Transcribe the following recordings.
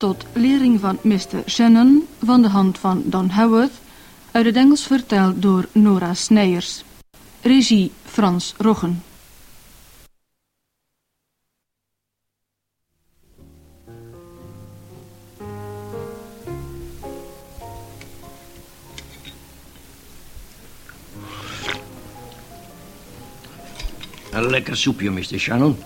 tot Lering van Mr. Shannon van de hand van Don Howard, uit het Engels vertaald door Nora Snijers. Regie Frans Roggen. Een lekker soepje, Mr. Shannon.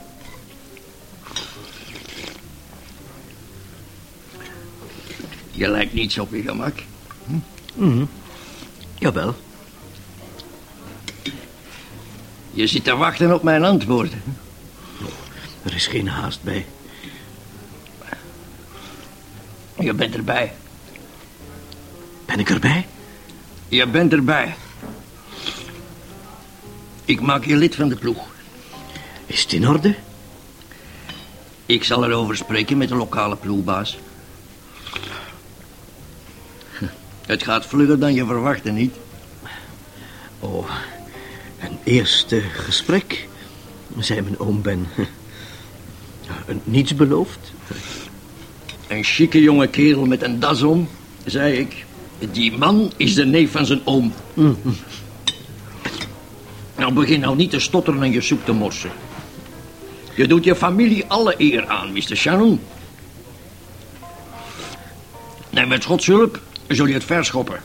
Je lijkt niet zo op je gemak. Jawel. Je zit te wachten op mijn antwoorden. Er is geen haast bij. Je bent erbij. Ben ik erbij? Je bent erbij. Ik maak je lid van de ploeg. Is het in orde? Ik zal erover spreken met de lokale ploegbaas. Het gaat vlugger dan je verwachtte, niet? Oh, een eerste gesprek, zei mijn oom Ben. Niets beloofd. Een chique jonge kerel met een das om, zei ik. Die man is de neef van zijn oom. Nou, begin nou niet te stotteren en je soep te morsen. Je doet je familie alle eer aan, Mr. Shannon. En met Gods hulp zul je het verschoppen.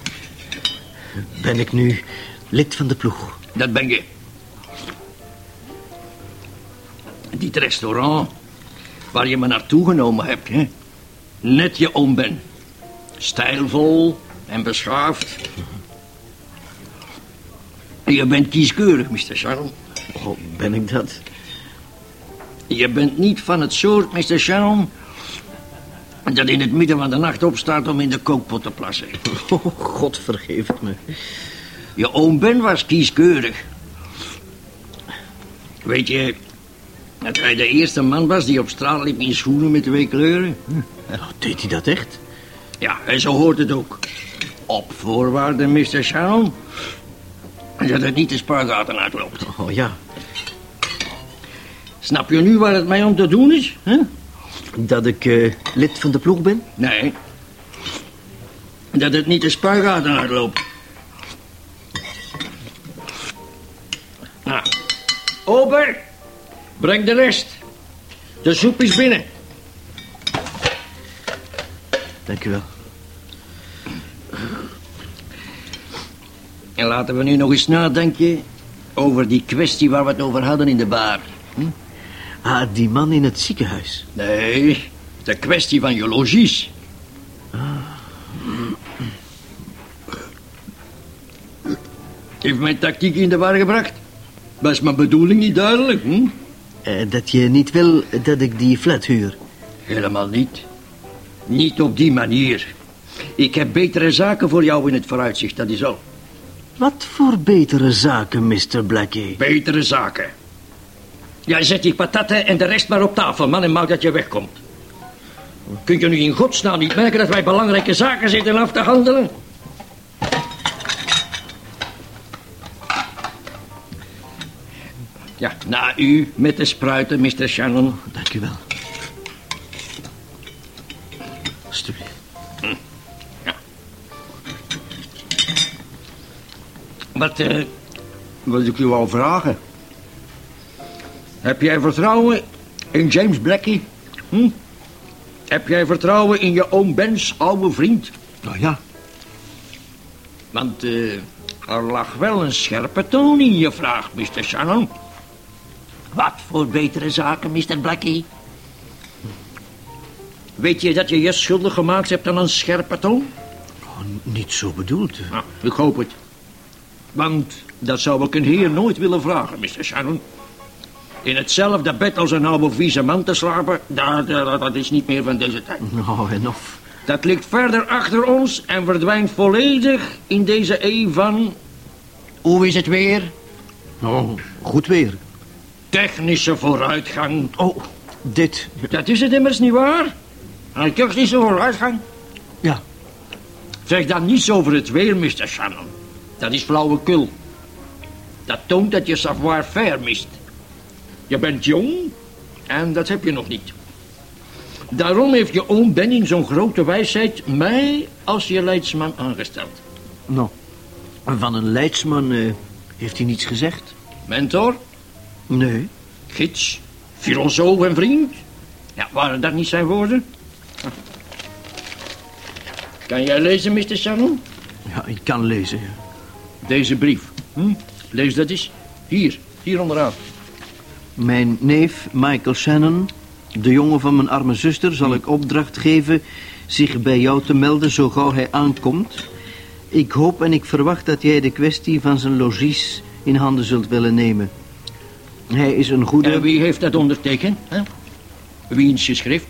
Ben ik nu lid van de ploeg? Dat ben je. Dit restaurant waar je me naartoe genomen hebt, hè? Net je oom ben. Stijlvol en beschaafd. Je bent kieskeurig, Mr. Shannon. Oh, ben ik dat? Je bent niet van het soort, Mr. Shannon... dat in het midden van de nacht opstaat om in de kookpot te plassen. Oh, God vergeef het me. Je oom Ben was kieskeurig. Weet je dat hij de eerste man was die op straat liep in schoenen met twee kleuren? Oh, deed hij dat echt? Ja, en zo hoort het ook. Op voorwaarde, Mr. Shannon... dat het niet de spuigaten uitloopt. Oh ja, Snap je nu waar het mij om te doen is? hè? Dat ik eh, lid van de ploeg ben? Nee. Dat het niet de spuigaten uitloopt. Nou, ober, breng de rest. De soep is binnen. Dank u wel. En laten we nu nog eens nadenken over die kwestie waar we het over hadden in de bar. Ah, die man in het ziekenhuis. Nee, de kwestie van je logies. Heeft mijn tactiek in de war gebracht? Was mijn bedoeling niet duidelijk, hm? Eh, dat je niet wil dat ik die flat huur. Helemaal niet. Niet op die manier. Ik heb betere zaken voor jou in het vooruitzicht, dat is al. Wat voor betere zaken, Mr. Blackie? Betere zaken. Jij zet die patatten en de rest maar op tafel, man, en maak dat je wegkomt. Kun je nu in godsnaam niet merken dat wij belangrijke zaken zitten af te handelen? Ja, na u met de spruiten, Mr. Shannon. Dank u wel. Alsjeblieft. Wat, eh, wat ik u wou vragen. Heb jij vertrouwen in James Blackie? Hm? Heb jij vertrouwen in je oom Ben's oude vriend? Nou ja, Want eh, er lag wel een scherpe toon in je vraag, Mr. Shannon. Wat voor betere zaken, Mr. Blackie? Weet je dat je je schuldig gemaakt hebt aan een scherpe toon? oh, niet zo bedoeld. Nou, ik hoop het. Want dat zou ik een heer nooit willen vragen, Mr. Shannon. In hetzelfde bed als een oude vieze man te slapen, dat, dat, dat is niet meer van deze tijd. Nou, en of... Dat ligt verder achter ons en verdwijnt volledig in deze eeuw van... Hoe is het weer? Oh, goed weer. Technische vooruitgang. Oh, dit. Dat is het immers niet waar? Een technische vooruitgang. Ja, Zeg dan niets over het weer, Mr. Shannon. Dat is flauwekul. Dat toont dat je savoir-faire mist. Je bent jong en dat heb je nog niet. Daarom heeft je oom Ben in zo'n grote wijsheid mij als je leidsman aangesteld. Nou, van een leidsman eh, heeft hij niets gezegd. Mentor, Nee. gids, filosoof en vriend. Ja, waren dat niet zijn woorden? Kan jij lezen, Mr. Shannon? Ja, ik kan lezen. Deze brief. Hm? Lees dat eens. Hier, hier onderaan. Mijn neef Michael Shannon, de jongen van mijn arme zuster, zal ik opdracht geven zich bij jou te melden zo gauw hij aankomt. Ik hoop en ik verwacht dat jij de kwestie van zijn logies in handen zult willen nemen. Hij is een goede... En wie heeft dat ondertekend? Hè? Wie is je schrift?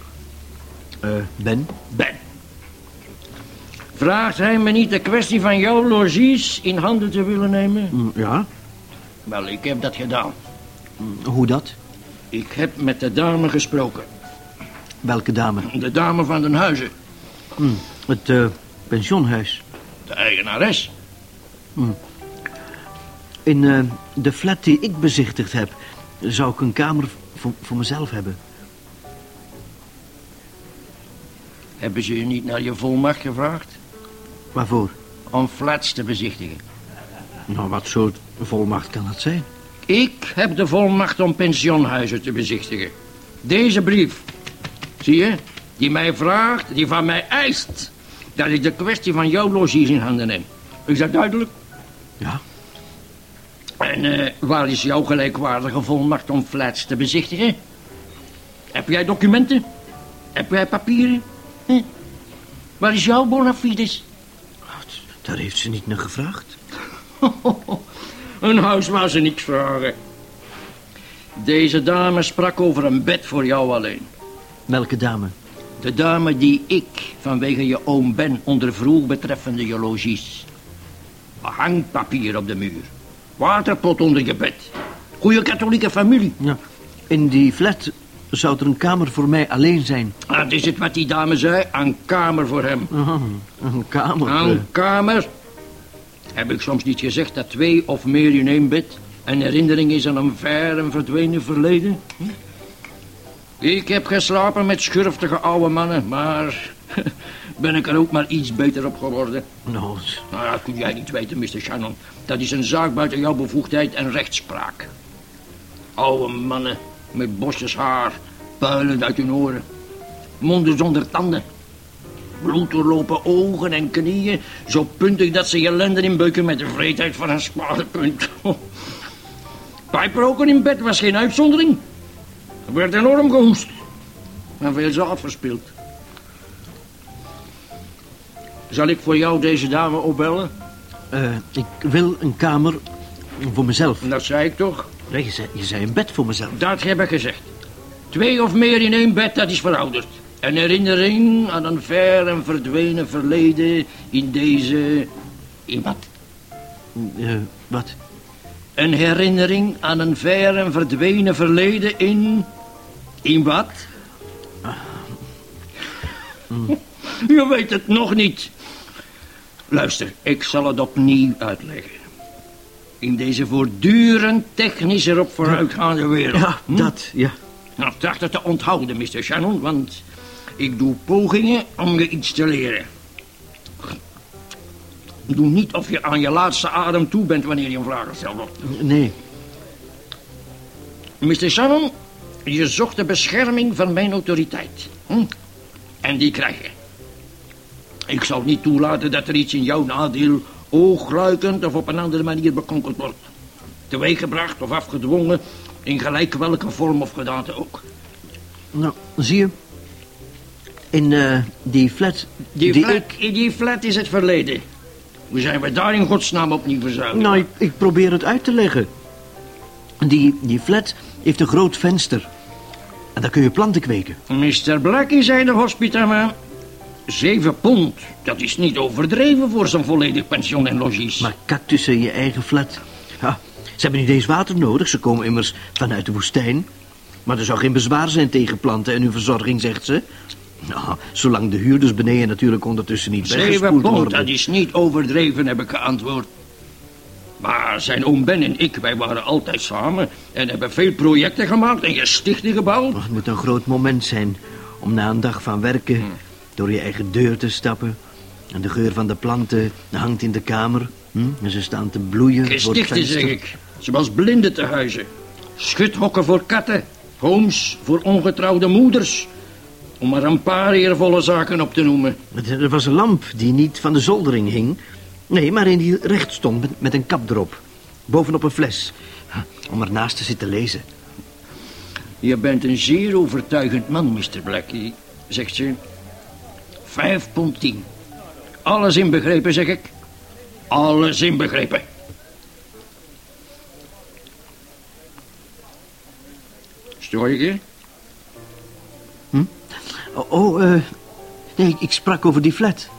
Eh, ben? Ben. Vraagt hij me niet de kwestie van jouw logies in handen te willen nemen? Mm, Ja? Wel, ik heb dat gedaan. Hoe dat? Ik heb met de dame gesproken. Welke dame? De dame van den huizen. Mm, Het eh, pensioenhuis. De eigenares. In eh, de flat die ik bezichtigd heb, zou ik een kamer voor, voor mezelf hebben. Hebben ze je niet naar je volmacht gevraagd? Waarvoor? Om flats te bezichtigen. Nou, wat soort volmacht kan dat zijn? Ik heb de volmacht om pensioenhuizen te bezichtigen. Deze brief. Zie je? Die mij vraagt, die van mij eist... dat ik de kwestie van jouw logies in handen neem. Is dat duidelijk? Ja. En eh, waar is jouw gelijkwaardige volmacht om flats te bezichtigen? Heb jij documenten? Heb jij papieren? Hm? Waar is jouw bona fides? Daar heeft ze niet naar gevraagd. Een huis waar ze niks vragen. Deze dame sprak over een bed voor jou alleen. Welke dame? De dame die ik vanwege je oom Ben ondervroeg betreffende je logies. Hangpapier op de muur. Waterpot onder je bed. Goeie katholieke familie. Ja. In die flat zou er een kamer voor mij alleen zijn. Dat is het wat die dame zei. Een kamer voor hem. Ah, een kamer. Een kamer. Heb ik soms niet gezegd dat twee of meer in één bed... een herinnering is aan een ver en verdwenen verleden? Hm? Ik heb geslapen met schurftige oude mannen, maar... ben ik er ook maar iets beter op geworden. Nou, Nou, dat kun jij niet weten, Mr. Shannon. Dat is een zaak buiten jouw bevoegdheid en rechtspraak. Oude mannen met bosjes haar, puilend uit hun oren. Monden zonder tanden. Bloed doorlopen ogen en knieën, zo puntig dat ze je lenden inbeuken met de vreedheid van een spadepunt. Pijproken in bed was geen uitzondering. Er werd enorm gehoest en veel zaad verspild. Zal ik voor jou deze dame opbellen? eh, ik wil een kamer voor mezelf. Dat zei ik toch? Nee, je, zei, je zei een bed voor mezelf. Dat heb ik gezegd. Twee of meer in één bed, dat is verouderd. Een herinnering aan een ver en verdwenen verleden in deze... In wat? Eh, wat? Een herinnering aan een ver en verdwenen verleden in... In wat? Je weet het nog niet. Luister, ik zal het opnieuw uitleggen. In deze voortdurend technisch erop vooruitgaande wereld. Ja, hm? dat, ja. Nou, tracht het te onthouden, Mr. Shannon, want ik doe pogingen om je iets te leren. Doe niet of je aan je laatste adem toe bent wanneer je een vraag stelt. Nee. Mr. Shannon, je zocht de bescherming van mijn autoriteit. Hm? En die krijg je. Ik zal niet toelaten dat er iets in jouw nadeel oogluikend of op een andere manier bekonkeld wordt. Teweeggebracht of afgedwongen in gelijk welke vorm of gedaante ook. Nou, zie je. In eh, die flat Die, die flat, ik... in die flat is het verleden. Hoe zijn we daar in godsnaam opnieuw verzuild? Nou, ik, ik probeer het uit te leggen. Die, die flat heeft een groot venster. En daar kun je planten kweken. Mr. Blackie, zei de hospitaman. Zeven pond, dat is niet overdreven voor zo'n volledig pensioen en logies. Maar cactussen in je eigen flat. Ja, ze hebben niet eens water nodig. Ze komen immers vanuit de woestijn. Maar er zou geen bezwaar zijn tegen planten en hun verzorging, zegt ze. Nou, zolang de huurders beneden natuurlijk ondertussen niet weggespoeld worden. dat is niet overdreven, heb ik geantwoord. Maar zijn oom Ben en ik, wij waren altijd samen... en hebben veel projecten gemaakt en gestichten gebouwd. Oh, Het moet een groot moment zijn om na een dag van werken door je eigen deur te stappen. En de geur van de planten hangt in de kamer. Hm? En ze staan te bloeien Gestichten, zeg ik. Zoals blinden te huizen. Schuthokken voor katten. Homes voor ongetrouwde moeders. Om maar een paar eervolle zaken op te noemen. Er was een lamp die niet van de zoldering hing. Nee, maar in die recht stond met, met een kap erop. Bovenop een fles. Om ernaast te zitten lezen. Je bent een zeer overtuigend man, Mr. Blackie, zegt ze. Vijf pond tien. Alles inbegrepen, zeg ik. Alles inbegrepen. Stoor je? Oh, eh, nee, ik, sprak over die flat.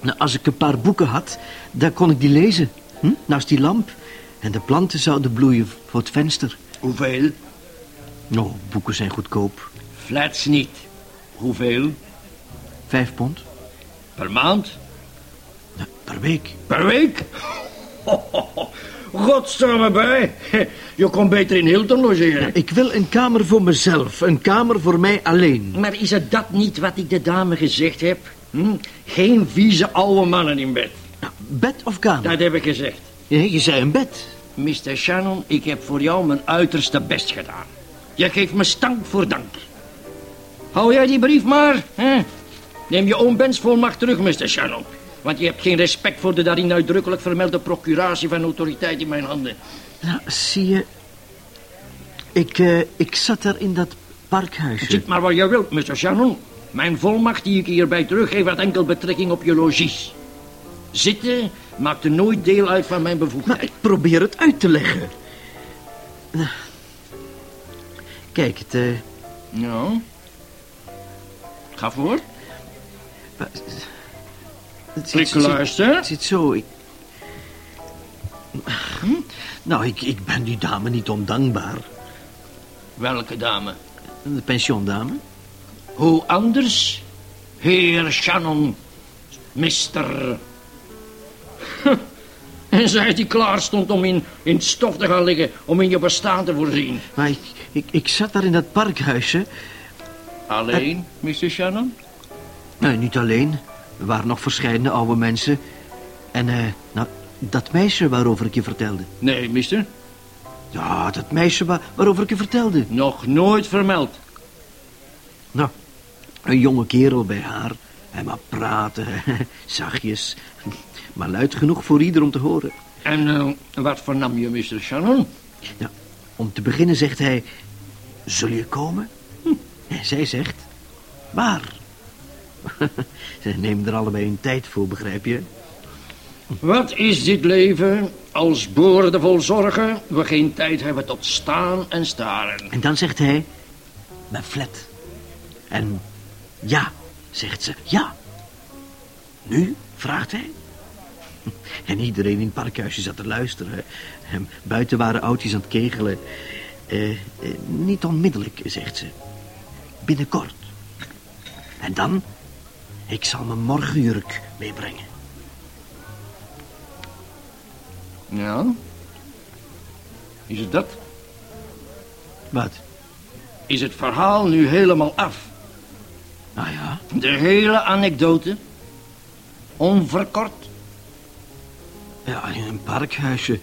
Nou, als ik een paar boeken had, dan kon ik die lezen. Hm? Naast die lamp. En de planten zouden bloeien voor het venster. Hoeveel? Nou, boeken zijn goedkoop. Flats niet. Hoeveel? Vijf pond. Per maand? Nou, per week. Per week? God sta me bij. Je kon beter in Hilton logeren. Ik wil een kamer voor mezelf. Een kamer voor mij alleen. Maar is het dat niet wat ik de dame gezegd heb? Hm? Geen vieze oude mannen in bed. Nou, bed of kamer? Dat heb ik gezegd. Je zei een bed. Mr. Shannon, ik heb voor jou mijn uiterste best gedaan. Je geeft me stank voor dank. Hou jij die brief maar, hè? Neem je oom Bens volmacht terug, Mr. Shannon. Want je hebt geen respect voor de daarin uitdrukkelijk vermelde procuratie van autoriteit in mijn handen. Nou, zie je... Ik, eh, ik zat daar in dat parkhuisje. Zit maar waar je wilt, Mr. Shannon. Mijn volmacht die ik hierbij teruggeef had enkel betrekking op je logies. Zitten maakte nooit deel uit van mijn Maar bevoegdheid. ik probeer het uit te leggen. Nou, Kijk, het... eh, Nou, ga voor. het Ik luister. Het zit zo... Ik... Nou, ik, ik ben die dame niet ondankbaar. Welke dame? De pensiondame. Hoe anders? Heer Shannon, mister. En zij die klaar stond om in, in het stof te gaan liggen... om in je bestaan te voorzien. Maar ik, ik, ik zat daar in dat parkhuisje. Alleen, Mr. Shannon? Nee, niet alleen. Er waren nog verschillende oude mensen. En, eh, nou, dat meisje waarover ik je vertelde. Nee, mister. Ja, dat meisje waar, waarover ik je vertelde. Nog nooit vermeld. Nou, een jonge kerel bij haar. Hij maar praten, zachtjes. Maar luid genoeg voor ieder om te horen. En eh, wat vernam je, Mr. Shannon? Nou, om te beginnen zegt hij... Zul je komen? Hm. En zij zegt... Waar? Ze nemen er allebei een tijd voor, begrijp je? Wat is dit leven als boordevol zorgen... we geen tijd hebben tot staan en staren? En dan zegt hij... Mijn flat. En ja, zegt ze. Ja. Nu? vraagt hij. En iedereen in het parkhuisje zat te luisteren. En buiten waren oudjes aan het kegelen. Eh, eh, niet onmiddellijk, zegt ze. Binnenkort. En dan? Ik zal mijn morgenjurk meebrengen. Ja? Is het dat? Wat? Is het verhaal nu helemaal af? Nou ja. De hele anekdote? Onverkort? Ja, in een parkhuisje.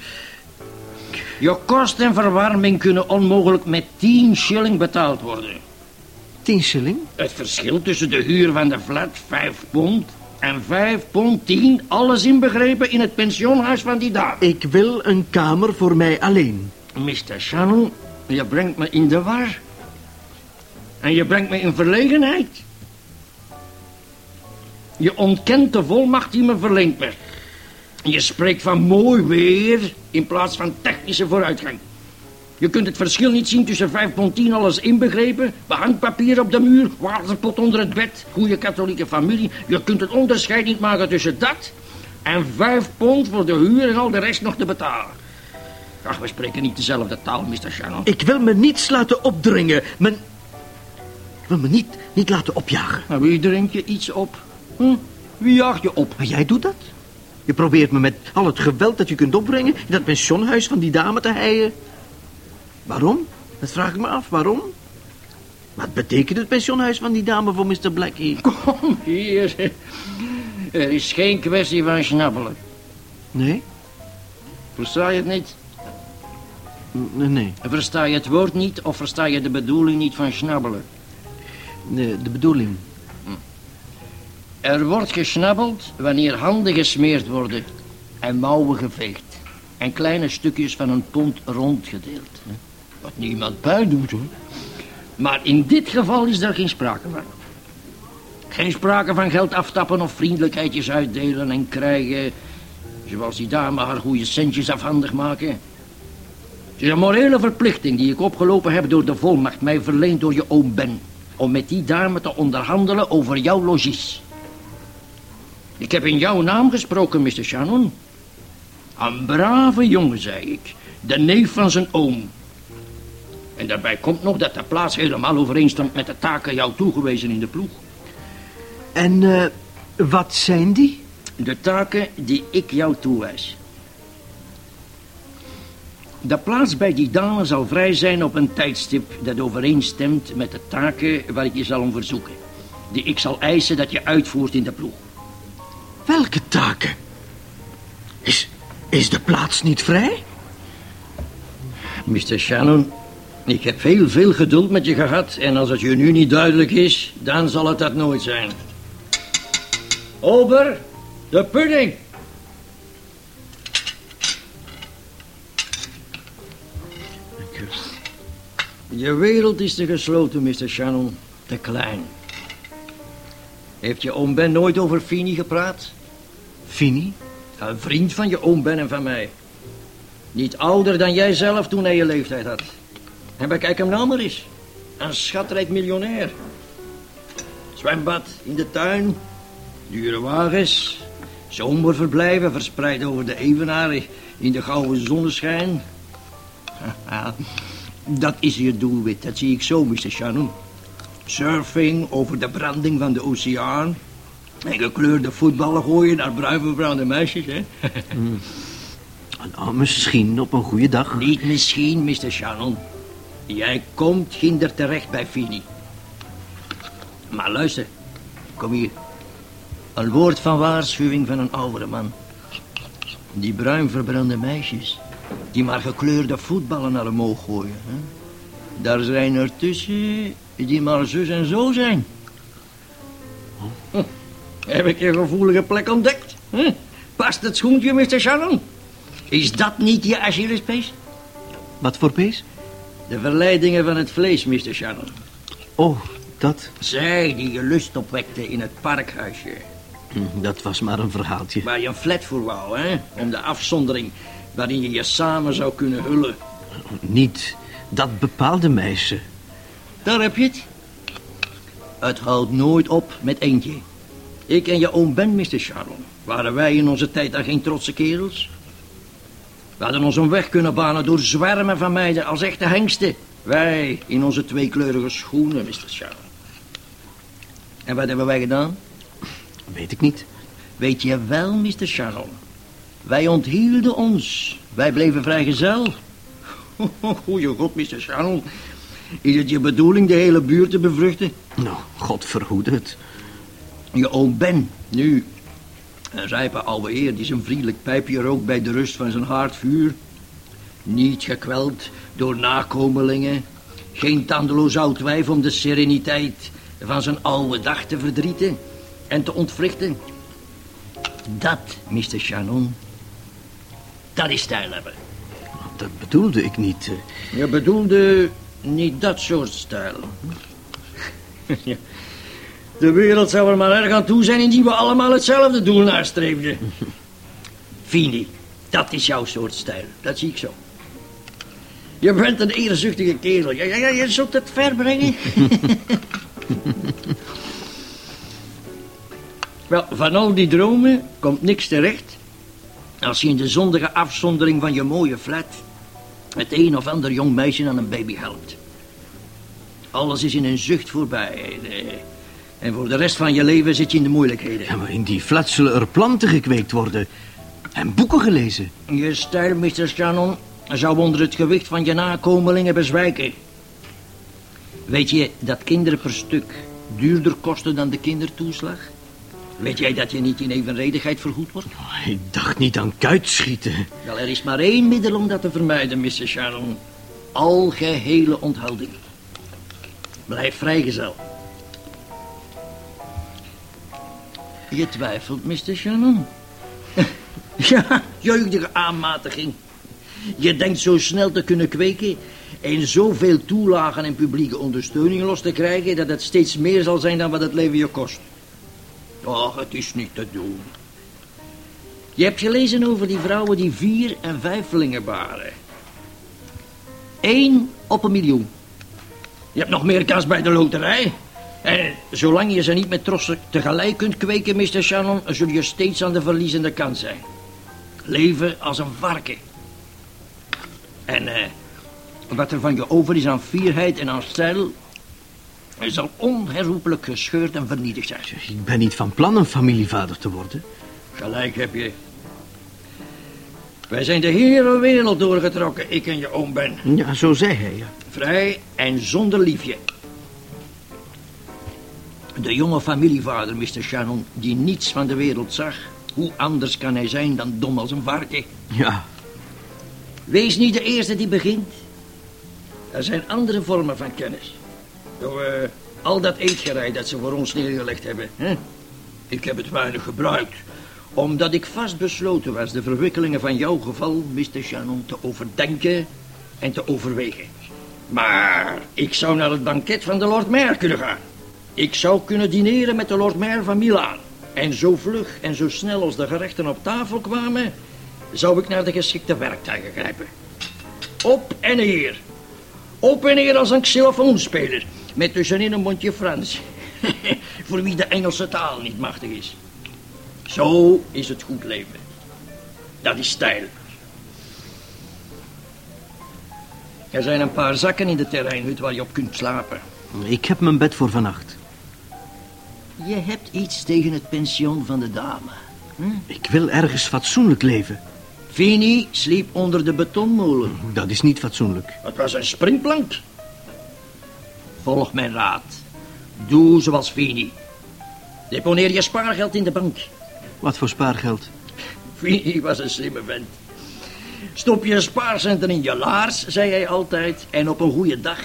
Je kost en verwarming kunnen onmogelijk met 10 shilling betaald worden. Tien shilling? Het verschil tussen de huur van de flat, 5 pond... en 5 pond 10, alles inbegrepen in het pensioenhuis van die dame. Ik wil een kamer voor mij alleen. Mr. Shannon, je brengt me in de war. En je brengt me in verlegenheid. Je ontkent de volmacht die me verleend werd. Je spreekt van mooi weer in plaats van technische vooruitgang. Je kunt het verschil niet zien tussen 5 pond 10 alles inbegrepen, behangpapier op de muur, waterpot onder het bed, goede katholieke familie. Je kunt het onderscheid niet maken tussen dat en 5 pond voor de huur en al de rest nog te betalen. Ach, we spreken niet dezelfde taal, Mr. Shannon. Ik wil me niets laten opdringen. Men... Ik wil me niet, niet laten opjagen. Maar wie drinkt je iets op? Hm? Wie jaagt je op? Maar jij doet dat? Je probeert me met al het geweld dat je kunt opbrengen... in dat pensionhuis van die dame te heien. Waarom? Dat vraag ik me af. Waarom? Wat betekent het pensioenhuis van die dame voor Mr. Blackie? Kom hier. Er is geen kwestie van snabbelen. Nee? Versta je het niet? Nee, nee. Versta je het woord niet of versta je de bedoeling niet van snabbelen? De, de bedoeling. Er wordt gesnabbeld wanneer handen gesmeerd worden en mouwen geveegd. En kleine stukjes van een pond rondgedeeld. Wat niemand buiten doet hoor. Maar in dit geval is daar geen sprake van. Geen sprake van geld aftappen of vriendelijkheidjes uitdelen en krijgen. Zoals die dame haar goede centjes afhandig maken. Het is een morele verplichting die ik opgelopen heb door de volmacht mij verleend door je oom Ben. Om met die dame te onderhandelen over jouw logies. Ik heb in jouw naam gesproken, Mr. Shannon. Een brave jongen, zei ik. De neef van zijn oom. En daarbij komt nog dat de plaats helemaal overeenstemt met de taken jou toegewezen in de ploeg. En eh, wat zijn die? De taken die ik jou toewijs. De plaats bij die dame zal vrij zijn op een tijdstip dat overeenstemt met de taken waar ik je zal om verzoeken. Die ik zal eisen dat je uitvoert in de ploeg. Welke taken? Is, is de plaats niet vrij? Mr. Shannon, ik heb heel veel geduld met je gehad... en als het je nu niet duidelijk is, dan zal het dat nooit zijn. Ober, de pudding. Je wereld is te gesloten, Mr. Shannon. Te klein. Heeft je oom Ben nooit over Fini gepraat? Fini? Een vriend van je oom Ben en van mij. Niet ouder dan jij zelf toen hij je leeftijd had. En bekijk hem nou maar eens. Een schatrijk miljonair. Zwembad in de tuin. Dure wagens. Zomerverblijven verspreid over de evenaren in de gouden zonneschijn. Dat is je doelwit, dat zie ik zo, Mr. Shannon. Surfing over de branding van de oceaan. En gekleurde voetballen gooien naar bruin verbrande meisjes, hè? Nou, misschien op een goede dag. Niet misschien, Mr. Shannon. Jij komt ginder terecht bij Fini. Maar luister, kom hier. Een woord van waarschuwing van een oudere man. Die bruin verbrande meisjes, die maar gekleurde voetballen naar omhoog gooien. Hè? Daar zijn er tussen die maar zus en zo zijn. Hm, Heb ik je gevoelige plek ontdekt? Past het schoentje, Mr. Shannon? Is dat niet je Achillespees? Wat voor beest? De verleidingen van het vlees, Mr. Shannon. Oh, dat. Zij die je lust opwekte in het parkhuisje. Hm, Dat was maar een verhaaltje. Waar je een flat voor wou, hè? Om de afzondering waarin je je samen zou kunnen hullen. Niet dat bepaalde meisje. Daar heb je het. Het houdt nooit op met eentje. Ik en je oom Ben, Mr. Sharon. Waren wij in onze tijd daar geen trotse kerels? We hadden ons een weg kunnen banen door zwermen van meiden als echte hengsten. Wij in onze tweekleurige schoenen, Mr. Sharon. En wat hebben wij gedaan? Weet ik niet. Weet je wel, Mr. Shannon. Wij onthielden ons. Wij bleven vrijgezel. Goeie god, Mr. Shannon. Is het je bedoeling de hele buurt te bevruchten? Nou, God verhoede het. Je oom Ben, nu. Een rijpe oude heer die zijn vriendelijk pijpje rookt bij de rust van zijn haardvuur. Niet gekweld door nakomelingen. Geen tandeloos oud wijf om de sereniteit van zijn oude dag te verdrieten en te ontwrichten. Dat, Mr. Shannon, dat is stijl hebben. Dat bedoelde ik niet. eh. Je bedoelde niet dat soort stijl. Ja. De wereld zou er maar erg aan toe zijn indien we allemaal hetzelfde doel nastreefden. Fini, dat is jouw soort stijl. Dat zie ik zo. Je bent een eerzuchtige kerel. Ja, ja, je zult het ver brengen. Wel, van al die dromen komt niks terecht... als je in de zondige afzondering van je mooie flat... het een of ander jong meisje aan een baby helpt. Alles is in een zucht voorbij. eh, En voor de rest van je leven zit je in de moeilijkheden. Ja, maar in die flat zullen er planten gekweekt worden. En boeken gelezen. Je stijl, Mr. Shannon, zou onder het gewicht van je nakomelingen bezwijken. Weet je dat kinderen per stuk duurder kosten dan de kindertoeslag? Weet jij dat je niet in evenredigheid vergoed wordt? Oh, ik dacht niet aan kuitschieten. Wel, er is maar één middel om dat te vermijden, Mr. Sharon. Algehele onthouding. Blijf vrijgezel. Je twijfelt, Mr. Shannon. ja, jeugdige aanmatiging. Je denkt zo snel te kunnen kweken en zoveel toelagen en publieke ondersteuning los te krijgen... dat het steeds meer zal zijn dan wat het leven je kost. Och, het is niet te doen. Je hebt gelezen over die vrouwen die vier en vijflingen baren. Eén op een miljoen. Je hebt nog meer kans bij de loterij. En zolang je ze niet met trossen tegelijk kunt kweken, Mr. Shannon... zul je steeds aan de verliezende kant zijn. Leven als een varken. En eh, wat er van je over is aan fierheid en aan stijl... zal onherroepelijk gescheurd en vernietigd zijn. Ik ben niet van plan een familievader te worden. Gelijk heb je. Wij zijn de hele wereld doorgetrokken, ik en je oom Ben. Ja, zo zei hij, ja. Vrij en zonder liefje. De jonge familievader, Mr. Shannon, die niets van de wereld zag. Hoe anders kan hij zijn dan dom als een varken? Ja, Wees niet de eerste die begint. Er zijn andere vormen van kennis. Door eh, al dat eetgerei dat ze voor ons neergelegd hebben. Hè? Ik heb het weinig gebruikt. Omdat ik vastbesloten was de verwikkelingen van jouw geval, Mr. Shannon, te overdenken en te overwegen. Maar ik zou naar het banket van de Lord Mayor kunnen gaan. Ik zou kunnen dineren met de Lord Mayor van Milaan. En zo vlug en zo snel als de gerechten op tafel kwamen... zou ik naar de geschikte werktuigen grijpen. Op en neer. Op en neer als een xylofoonspeler. Met tussenin een mondje Frans. Voor wie de Engelse taal niet machtig is. Zo is het goed leven. Dat is stijl. Er zijn een paar zakken in de terreinhut waar je op kunt slapen. ik heb mijn bed voor vannacht. Je hebt iets tegen het pensioen van de dame. Ik wil ergens fatsoenlijk leven. Vini sliep onder de betonmolen. Dat is niet fatsoenlijk. Het was een springplank. Volg mijn raad. Doe zoals Vini. Deponeer je spaargeld in de bank. Wat voor spaargeld? Vini was een slimme vent. Stop je spaarcenten in je laars, zei hij altijd. En op een goede dag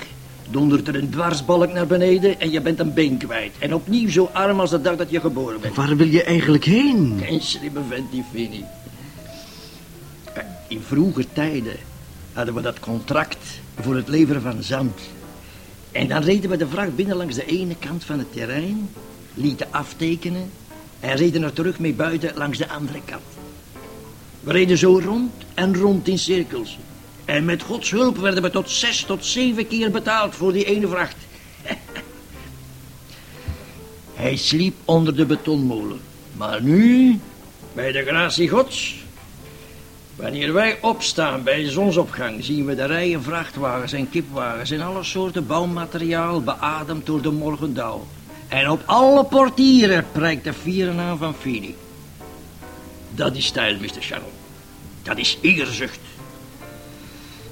dondert er een dwarsbalk naar beneden en je bent een been kwijt. En opnieuw zo arm als de dag dat je geboren bent. Waar wil je eigenlijk heen? Een slimme vent, die Vinnie. Eh, In vroeger tijden hadden we dat contract voor het leveren van zand. En dan reden we de vracht binnen langs de ene kant van het terrein, lieten aftekenen en reden er terug mee buiten langs de andere kant. We reden zo rond en rond in cirkels. En met Gods hulp werden we tot zes tot zeven keer betaald voor die ene vracht. Hij sliep onder de betonmolen. Maar nu, bij de gratie Gods, wanneer wij opstaan bij zonsopgang, zien we de rijen vrachtwagens en kipwagens en alle soorten bouwmateriaal beademd door de morgendauw. En op alle portieren prijkt de vierennaam van Fini. Dat is stijl, Mr. Sharon. Dat is eerzucht.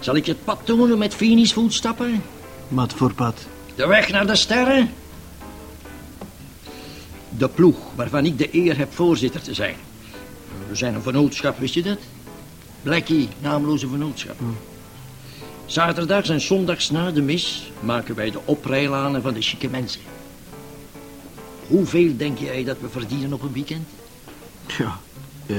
Zal ik je het pad tonen met Fini's voetstappen? Wat voor pad? De weg naar de sterren? De ploeg waarvan ik de eer heb voorzitter te zijn. We zijn een vennootschap, wist je dat? Blackie, naamloze vennootschap. Zaterdags en zondags na de mis maken wij de oprijlanen van de chique mensen. Hoeveel denk jij dat we verdienen op een weekend? Ja, eh,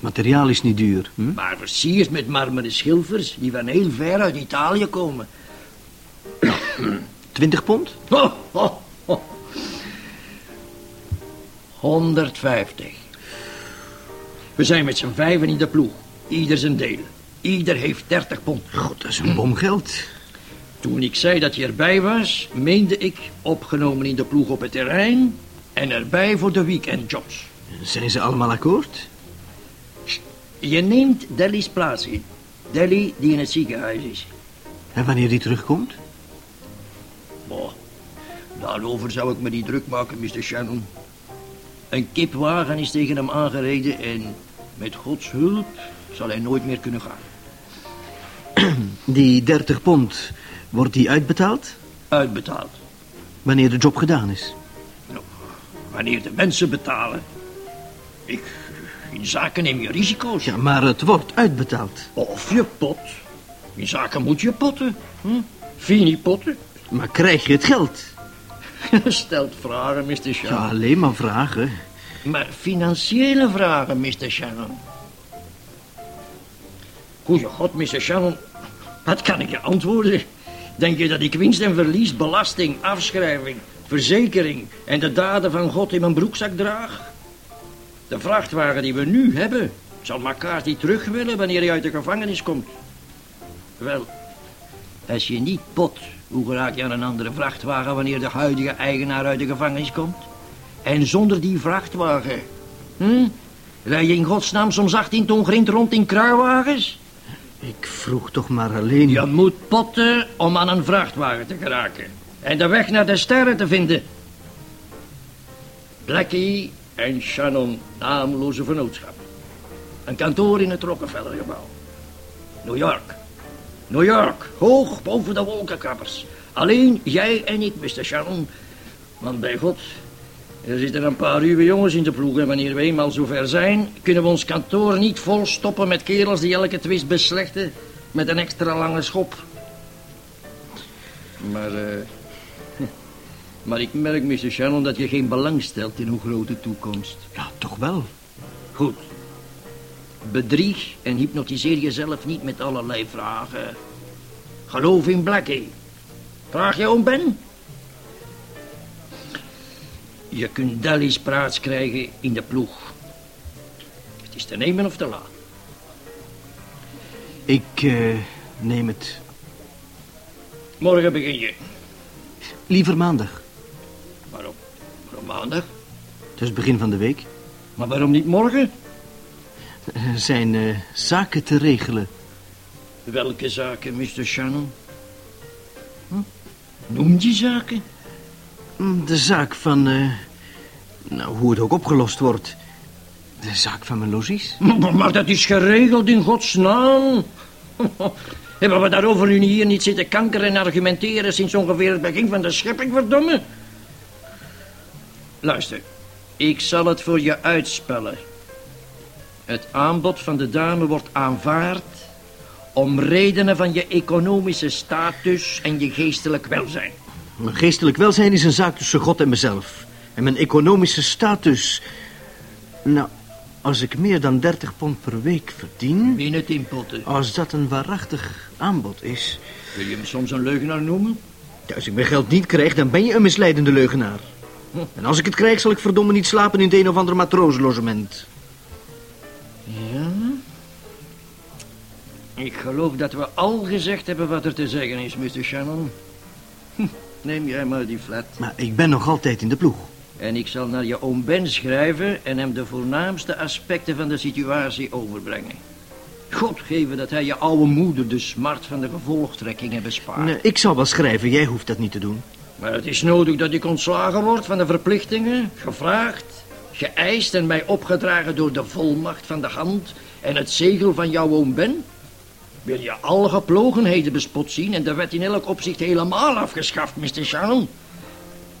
materiaal is niet duur. Hm? Maar versierd met marmeren schilfers die van heel ver uit Italië komen. 20 pond? Ho, ho, ho. 150. We zijn met z'n vijven in de ploeg. Ieder zijn deel. Ieder heeft 30 pond. God, dat is een bom geld. Toen ik zei dat je erbij was, meende ik opgenomen in de ploeg op het terrein en erbij voor de weekendjobs. Zijn ze allemaal akkoord? Je neemt Delly's plaats in. Delly die in het ziekenhuis is. En wanneer die terugkomt? Boah, daarover zou ik me niet druk maken, Mr. Shannon. Een kipwagen is tegen hem aangereden en met Gods hulp zal hij nooit meer kunnen gaan. Die 30 pond, wordt die uitbetaald? uitbetaald. Wanneer de job gedaan is. Nou, wanneer de mensen betalen. Ik, in zaken neem je risico's. Ja, maar het wordt uitbetaald. Of je pot. In zaken moet je potten. Hm? Fini potten. Maar krijg je het geld? Stelt vragen, Mr. Shannon. Ja, alleen maar vragen. Maar financiële vragen, Mr. Shannon. Goeie god, Mr. Shannon. Wat kan ik je antwoorden? Denk je dat ik winst en verlies, belasting, afschrijving, verzekering en de daden van God in mijn broekzak draag? De vrachtwagen die we nu hebben, zal McCarthy terug willen wanneer hij uit de gevangenis komt. Wel, als je niet pot, hoe raak je aan een andere vrachtwagen wanneer de huidige eigenaar uit de gevangenis komt? En zonder die vrachtwagen, hm? Rij je in godsnaam soms 18 ton grind rond in kruiwagens? Ik vroeg toch maar alleen... Je moet potten om aan een vrachtwagen te geraken. En de weg naar de sterren te vinden. Blackie en Shannon, naamloze vennootschap. Een kantoor in het Rockefellergebouw. New York. New York, hoog boven de wolkenkappers. Alleen jij en ik, Mr. Shannon. Want bij God, er zitten een paar ruwe jongens in de ploeg... en wanneer we eenmaal zover zijn... kunnen we ons kantoor niet vol stoppen met kerels... die elke twist beslechten met een extra lange schop. Maar, eh... maar ik merk, Mr. Shannon, dat je geen belang stelt in uw grote toekomst. Ja, toch wel. Goed. Bedrieg en hypnotiseer jezelf niet met allerlei vragen. Geloof in Blackie. Vraag je om Ben? Je kunt Dally's praats krijgen in de ploeg. Het is te nemen of te laten. Ik eh, neem het Morgen begin je. liever maandag. Maandag? Het is begin van de week. Maar waarom niet morgen? Er zijn eh, zaken te regelen. Welke zaken, Mr. Shannon? Hm? Noem die zaken. Mm, De zaak van... eh, nou, hoe het ook opgelost wordt. De zaak van mijn logies. Maar, maar dat is geregeld in godsnaam. Hebben we daarover nu hier niet zitten kankeren en argumenteren... sinds ongeveer het begin van de schepping, verdomme? Luister, ik zal het voor je uitspellen. Het aanbod van de dame wordt aanvaard... om redenen van je economische status en je geestelijk welzijn. Mijn geestelijk welzijn is een zaak tussen God en mezelf. En mijn economische status... Nou, als ik meer dan 30 pond per week verdien... Min het inpotten. Als dat een waarachtig aanbod is... Wil je hem soms een leugenaar noemen? Ja, als ik mijn geld niet krijg, dan ben je een misleidende leugenaar. En als ik het krijg, zal ik verdomme niet slapen in het een of ander matrozenlogement. Ja? Ik geloof dat we al gezegd hebben wat er te zeggen is, Mr. Shannon. Hm, Neem jij maar die flat. Maar ik ben nog altijd in de ploeg. En ik zal naar je oom Ben schrijven en hem de voornaamste aspecten van de situatie overbrengen. God geven dat hij je oude moeder de smart van de gevolgtrekkingen bespaart. Nee, ik zal wel schrijven, jij hoeft dat niet te doen. Maar het is nodig dat ik ontslagen word van de verplichtingen, gevraagd, geëist en mij opgedragen door de volmacht van de hand en het zegel van jouw oom Ben? Wil je alle geplogenheden bespot zien en de wet in elk opzicht helemaal afgeschaft, Mr. Shannon?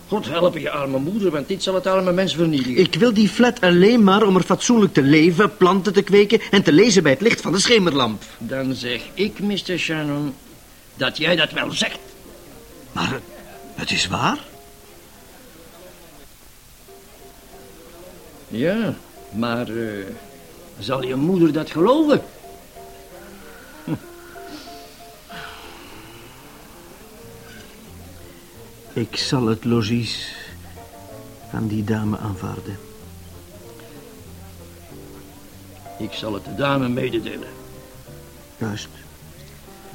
God helpen je arme moeder, want dit zal het arme mens vernietigen. Ik wil die flat alleen maar om er fatsoenlijk te leven, planten te kweken... en te lezen bij het licht van de schemerlamp. Dan zeg ik, Mr. Shannon, dat jij dat wel zegt. Maar het- is waar. Ja, maar eh, zal je moeder dat geloven? Ik zal het logies van die dame aanvaarden. Ik zal het de dame mededelen. Juist.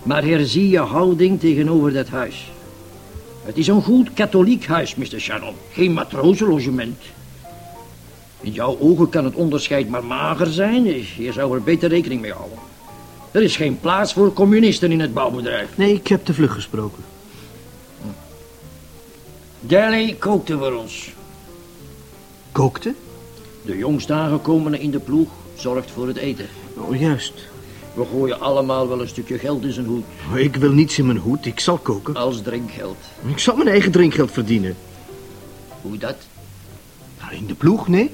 Maar herzie je houding tegenover dat huis. Het is een goed katholiek huis, Mr. Shannon. Geen matrozenlogement. In jouw ogen kan het onderscheid maar mager zijn. Je zou er beter rekening mee houden. Er is geen plaats voor communisten in het bouwbedrijf. Nee, ik heb te vlug gesproken. Daly kookte voor ons. Kookte? De jongst aangekomene in de ploeg zorgt voor het eten. Oh, juist. We gooien allemaal wel een stukje geld in zijn hoed. Oh, Ik wil niets in mijn hoed, ik zal koken. Als drinkgeld. Ik zal mijn eigen drinkgeld verdienen. Hoe dat? Nou, in de ploeg, nee?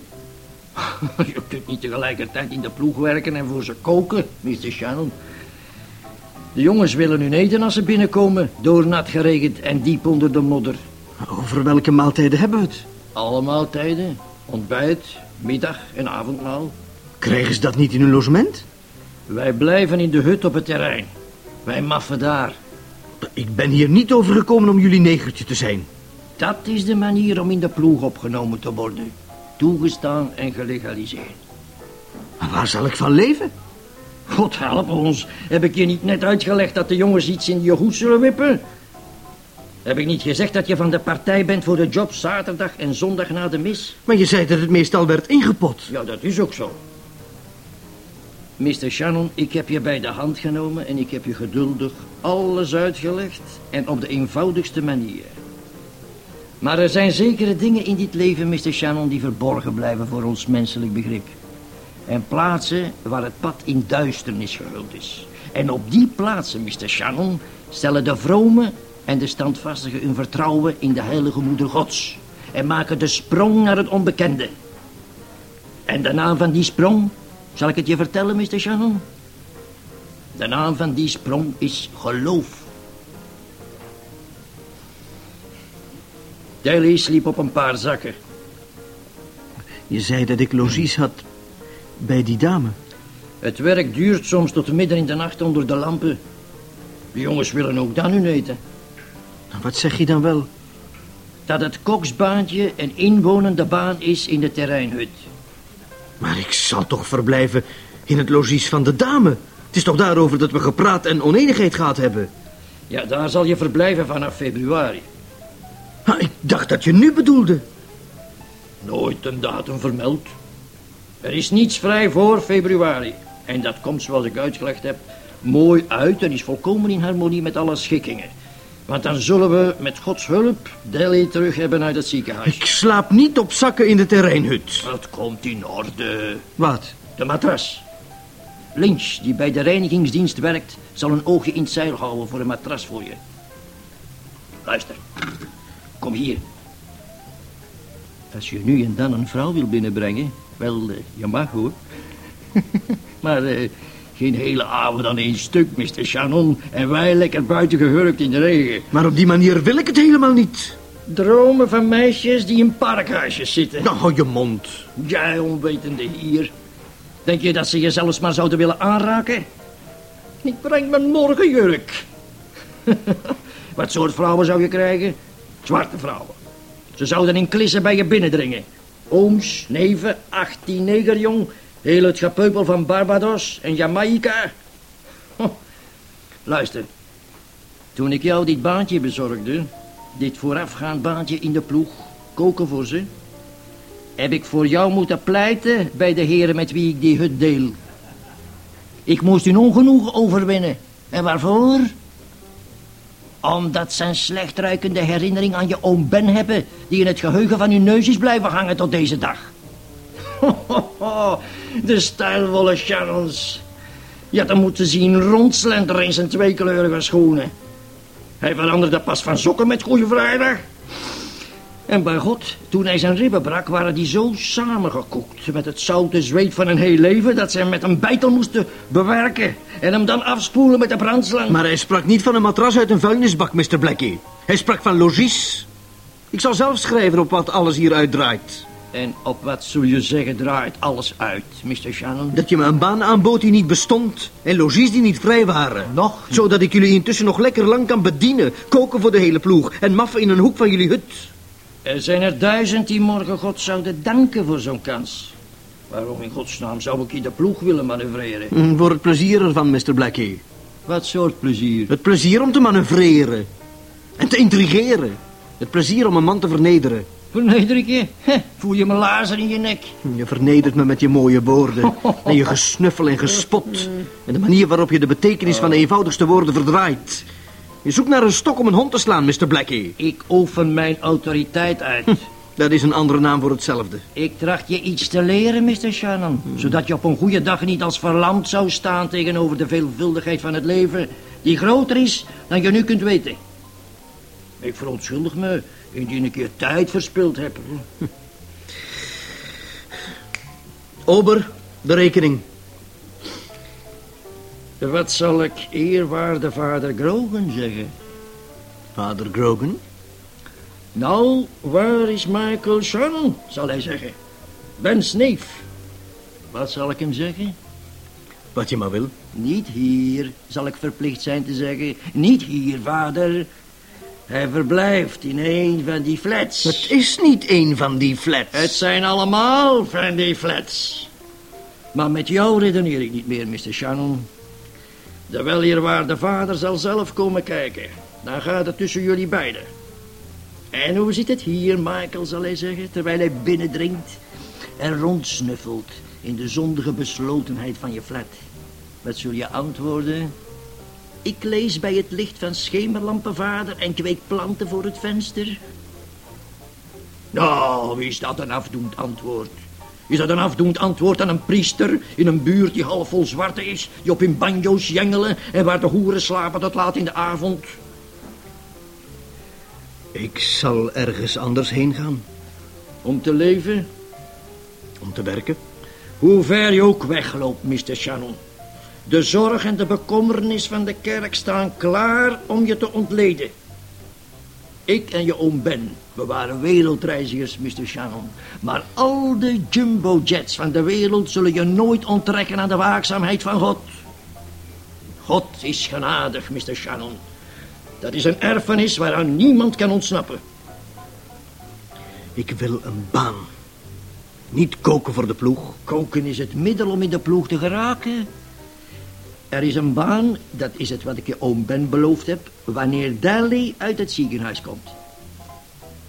Je kunt niet tegelijkertijd in de ploeg werken en voor ze koken, Mr. Shannon. De jongens willen hun eten als ze binnenkomen, doornat geregend en diep onder de modder. Over welke maaltijden hebben we het? Alle maaltijden, ontbijt, middag en avondmaal. Krijgen ze dat niet in hun logement? Wij blijven in de hut op het terrein. Wij maffen daar. Ik ben hier niet overgekomen om jullie negertje te zijn. Dat is de manier om in de ploeg opgenomen te worden. Toegestaan en gelegaliseerd. Maar waar zal ik van leven? God help ons. Heb ik je niet net uitgelegd dat de jongens iets in je hoed zullen wippen? Heb ik niet gezegd dat je van de partij bent voor de job zaterdag en zondag na de mis? Maar je zei dat het meestal werd ingepot. Ja, dat is ook zo. Mr. Shannon, ik heb je bij de hand genomen en ik heb je geduldig alles uitgelegd en op de eenvoudigste manier. Maar er zijn zekere dingen in dit leven, Mr. Shannon, die verborgen blijven voor ons menselijk begrip. En plaatsen waar het pad in duisternis gehuld is. En op die plaatsen, Mr. Shannon, stellen de vrome en de standvastigen hun vertrouwen in de heilige moeder gods. En maken de sprong naar het onbekende. En de naam van die sprong, zal ik het je vertellen, Mr. Shannon? De naam van die sprong is geloof. Daly sliep op een paar zakken. Je zei dat ik logies had bij die dame. Het werk duurt soms tot midden in de nacht onder de lampen. De jongens willen ook dan hun eten. Nou, Wat zeg je dan wel? Dat het koksbaantje een inwonende baan is in de terreinhut. Maar ik zal toch verblijven in het logies van de dame. Het is toch daarover dat we gepraat en oneenigheid gehad hebben. Ja, daar zal je verblijven vanaf februari. Ah, ik dacht dat je nu bedoelde. Nooit een datum vermeld. Er is niets vrij voor februari. En dat komt, zoals ik uitgelegd heb, mooi uit en is volkomen in harmonie met alle schikkingen. Want dan zullen we met Gods hulp Delhi terug hebben uit het ziekenhuis. Ik slaap niet op zakken in de terreinhut. Dat komt in orde. Wat? De matras. Lynch, die bij de reinigingsdienst werkt, zal een oogje in het zeil houden voor een matras voor je. Luister. Kom hier. Als je nu en dan een vrouw wil binnenbrengen, wel, eh, je mag hoor. maar eh, geen hele avond aan één stuk, Mr. Shannon. En wij lekker buiten gehurkt in de regen. Maar op die manier wil ik het helemaal niet. Dromen van meisjes die in parkhuisjes zitten. Nou, hou je mond. Jij onwetende hier. Denk je dat ze je zelfs maar zouden willen aanraken? Ik breng mijn morgenjurk. Wat soort vrouwen zou je krijgen? Zwarte vrouwen. Ze zouden in klissen bij je binnendringen. Ooms, neven, 18 negerjong, heel het gepeupel van Barbados en Jamaica. Ho. Luister, toen ik jou dit baantje bezorgde, dit voorafgaand baantje in de ploeg, koken voor ze, heb ik voor jou moeten pleiten bij de heren met wie ik die hut deel. Ik moest hun ongenoegen overwinnen. En waarvoor? Omdat ze een slecht ruikende herinnering aan je oom Ben hebben... die in het geheugen van hun neus is blijven hangen tot deze dag. De stijlvolle Shannons. Je had hem moeten zien rondslenteren in zijn tweekleurige schoenen. Hij veranderde pas van sokken met Goeie Vrijdag. En bij God, toen hij zijn ribben brak, waren die zo samengekoekt... met het zoute zweet van een heel leven... dat ze hem met een bijtel moesten bewerken... en hem dan afspoelen met de brandslang. Maar hij sprak niet van een matras uit een vuilnisbak, Mr. Blackie. Hij sprak van logies. Ik zal zelf schrijven op wat alles hier uitdraait. En op wat zul je zeggen draait alles uit, Mr. Shannon? Dat je me een baan aanbood die niet bestond. En logies die niet vrij waren. Nog? Zodat ik jullie intussen nog lekker lang kan bedienen. Koken voor de hele ploeg. En maffen in een hoek van jullie hut. Er zijn er duizend die morgen God zouden danken voor zo'n kans. Waarom in godsnaam zou ik in de ploeg willen manoeuvreren? Mm, Voor het plezier ervan, Mr. Blackie. Wat soort plezier? Het plezier om te manoeuvreren. En te intrigeren. Het plezier om een man te vernederen. Verneder ik je? Voel je mijn laarzen in je nek? Je vernedert me met je mooie woorden. En je gesnuffel en gespot. En de manier waarop je de betekenis van de eenvoudigste woorden verdraait. Je zoekt naar een stok om een hond te slaan, Mr. Blackie. Ik oefen mijn autoriteit uit. Dat is een andere naam voor hetzelfde. Ik tracht je iets te leren, Mr. Shannon. Zodat je op een goede dag niet als verlamd zou staan tegenover de veelvuldigheid van het leven... die groter is dan je nu kunt weten. Ik verontschuldig me indien ik je tijd verspild heb. Ober, de rekening. Wat zal ik eerwaarde vader Grogan zeggen? Vader Grogan? Nou, waar is Michael Shannon, zal hij zeggen. Ben's neef. Wat zal ik hem zeggen? Wat je maar wil. Niet hier, zal ik verplicht zijn te zeggen. Niet hier, vader. Hij verblijft in een van die flats. Het is niet een van die flats. Het zijn allemaal van die flats. Maar met jou redeneer ik niet meer, Mr. Shannon. De weleerwaarde vader zal zelf komen kijken. Dan gaat het tussen jullie beiden. En hoe zit het hier, Michael, zal hij zeggen, terwijl hij binnendringt en rondsnuffelt in de zondige beslotenheid van je flat. Wat zul je antwoorden? Ik lees bij het licht van schemerlampen, vader, en kweek planten voor het venster. Nou, is dat een afdoend antwoord? Is dat een afdoend antwoord aan een priester in een buurt die half vol zwarte is, die op hun banjo's jengelen en waar de hoeren slapen tot laat in de avond? Ik zal ergens anders heen gaan. Om te leven? Om te werken? Hoe ver je ook wegloopt, Mr. Shannon. De zorg en de bekommernis van de kerk staan klaar om je te ontleden. Ik en je oom Ben, we waren wereldreizigers, Mr. Shannon. Maar al de jumbo-jets van de wereld zullen je nooit onttrekken aan de waakzaamheid van God. God is genadig, Mr. Shannon. Dat is een erfenis waaraan niemand kan ontsnappen. Ik wil een baan. Niet koken voor de ploeg. Koken is het middel om in de ploeg te geraken. Er is een baan, dat is het wat ik je oom Ben beloofd heb... wanneer Daly uit het ziekenhuis komt.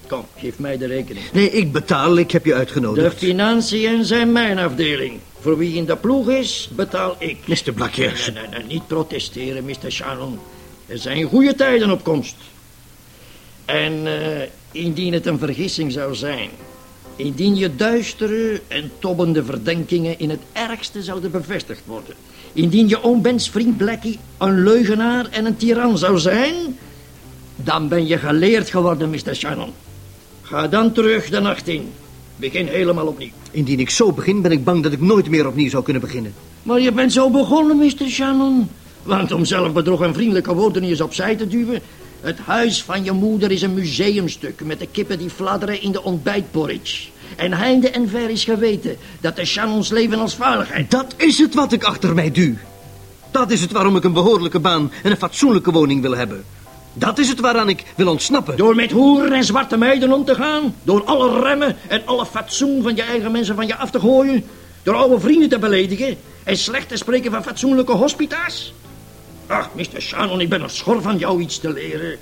Kom, geef mij de rekening. Nee, ik betaal. Ik heb je De uitgenodigd. financiën zijn mijn afdeling. Voor wie in de ploeg is, betaal ik. Mr. Blackers. Nee, nee, nee, niet protesteren, Mr. Shannon. Er zijn goede tijden op komst. En eh, indien het een vergissing zou zijn... indien je duistere en tobbende verdenkingen in het ergste zouden bevestigd worden... indien je oom Ben's vriend Blackie een leugenaar en een tiran zou zijn... dan ben je geleerd geworden, Mr. Shannon. Ga dan terug de nacht in. Begin helemaal opnieuw. Indien ik zo begin, ben ik bang dat ik nooit meer opnieuw zou kunnen beginnen. Maar je bent zo begonnen, Mr. Shannon. Want om zelfbedrog en vriendelijke woorden eens opzij te duwen... het huis van je moeder is een museumstuk... met de kippen die fladderen in de ontbijtporridge. En heinde en ver is geweten dat de Shannons leven als veiligheid. Dat is het wat ik achter mij duw. Dat is het waarom ik een behoorlijke baan en een fatsoenlijke woning wil hebben. Dat is het waaraan ik wil ontsnappen. Door met hoeren en zwarte meiden om te gaan. Door alle remmen en alle fatsoen van je eigen mensen van je af te gooien. Door oude vrienden te beledigen. En slecht te spreken van fatsoenlijke hospita's. Ach, Mr. Shannon, ik ben er schor van jou iets te leren.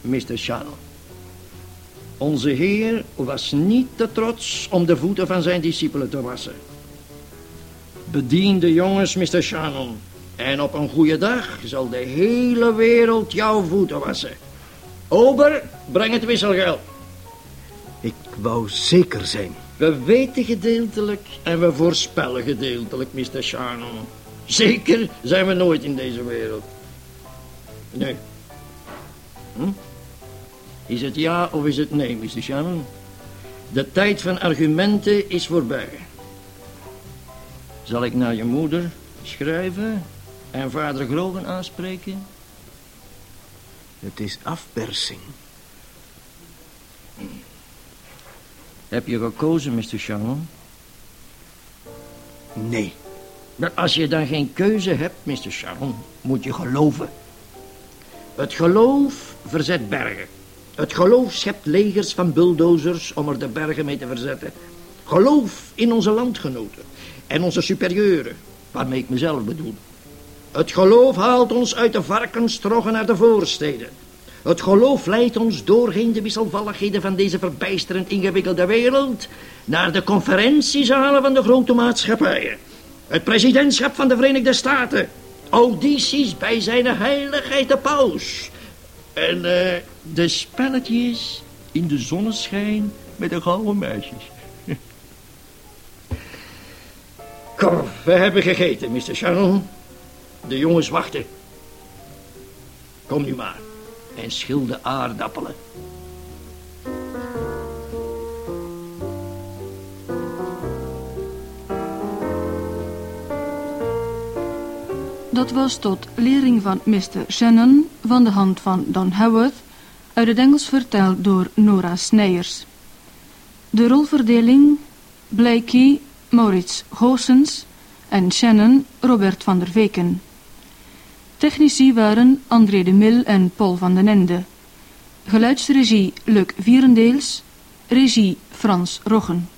Mr. Shannon. Onze Heer was niet te trots om de voeten van zijn discipelen te wassen. Bedien de jongens, Mr. Shannon. En op een goede dag zal de hele wereld jouw voeten wassen. Ober, breng het wisselgeld. Ik wou zeker zijn. We weten gedeeltelijk en we voorspellen gedeeltelijk, Mr. Shannon. Zeker zijn we nooit in deze wereld. Nee. Hm? Is het ja of is het nee, Mr. Shannon? De tijd van argumenten is voorbij. Zal ik naar je moeder schrijven en vader Grogan aanspreken? Het is afpersing. Heb je gekozen, Mr. Shannon? Nee. Maar als je dan geen keuze hebt, Mr. Shannon, moet je geloven. Het geloof verzet bergen. Het geloof schept legers van bulldozers om er de bergen mee te verzetten. Geloof in onze landgenoten en onze superieuren, waarmee ik mezelf bedoel. Het geloof haalt ons uit de varkenstroggen naar de voorsteden. Het geloof leidt ons doorheen de wisselvalligheden van deze verbijsterend ingewikkelde wereld... naar de conferentiezalen van de grote maatschappijen. Het presidentschap van de Verenigde Staten. Audities bij zijn heiligheid de paus. En eh, de spelletjes in de zonneschijn met de gouden meisjes. Kom, we hebben gegeten, Mr. Shannon. De jongens wachten. Kom nu maar en schil de aardappelen. Dat was tot lering van Mr. Shannon van de hand van Don Howard, uit het Engels verteld door Nora Snijers. De rolverdeling Blakey, Maurits Goossens en Shannon Robert van der Veken. Technici waren André de Mil en Paul van den Ende. Geluidsregie Luc Vierendeels, regie Frans Roggen.